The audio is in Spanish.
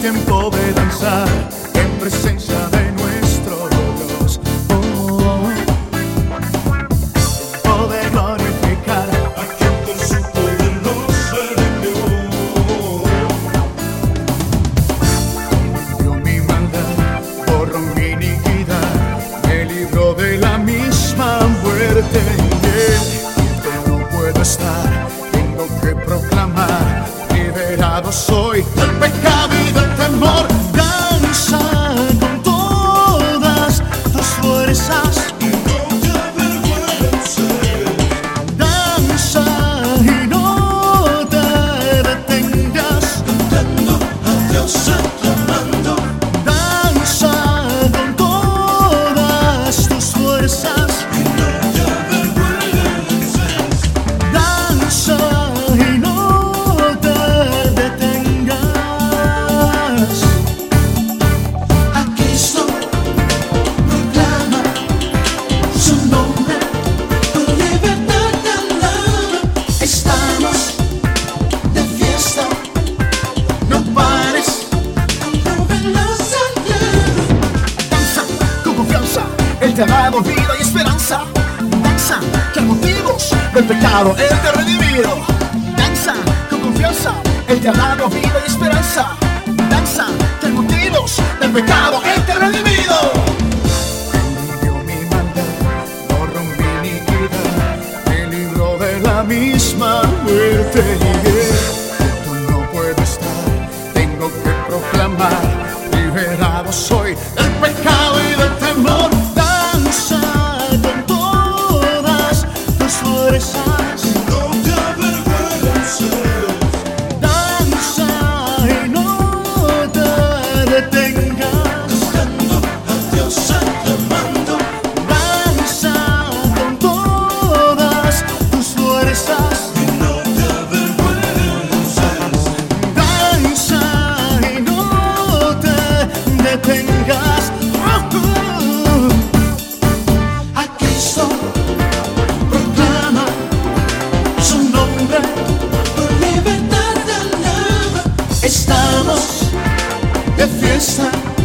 tiempo de danzar en presencia de nuestro Dios. Oh, tiempo de glorificar a quien con su poder nos redimió. limpió mi maldad, borró mi iniquidad, me libró de la misma muerte. Quieto no puedo estar, tengo que proclamar, liberado soy del pecado Dado vida y esperanza. Danza que motivos del pecado. Él te ha redimido. Danza con confianza. Él te ha dado vida y esperanza. Danza que motivos del pecado. Él te ha redimido. Misma muerte. Tú no puedo estar, tengo que proclamar, liberado soy This time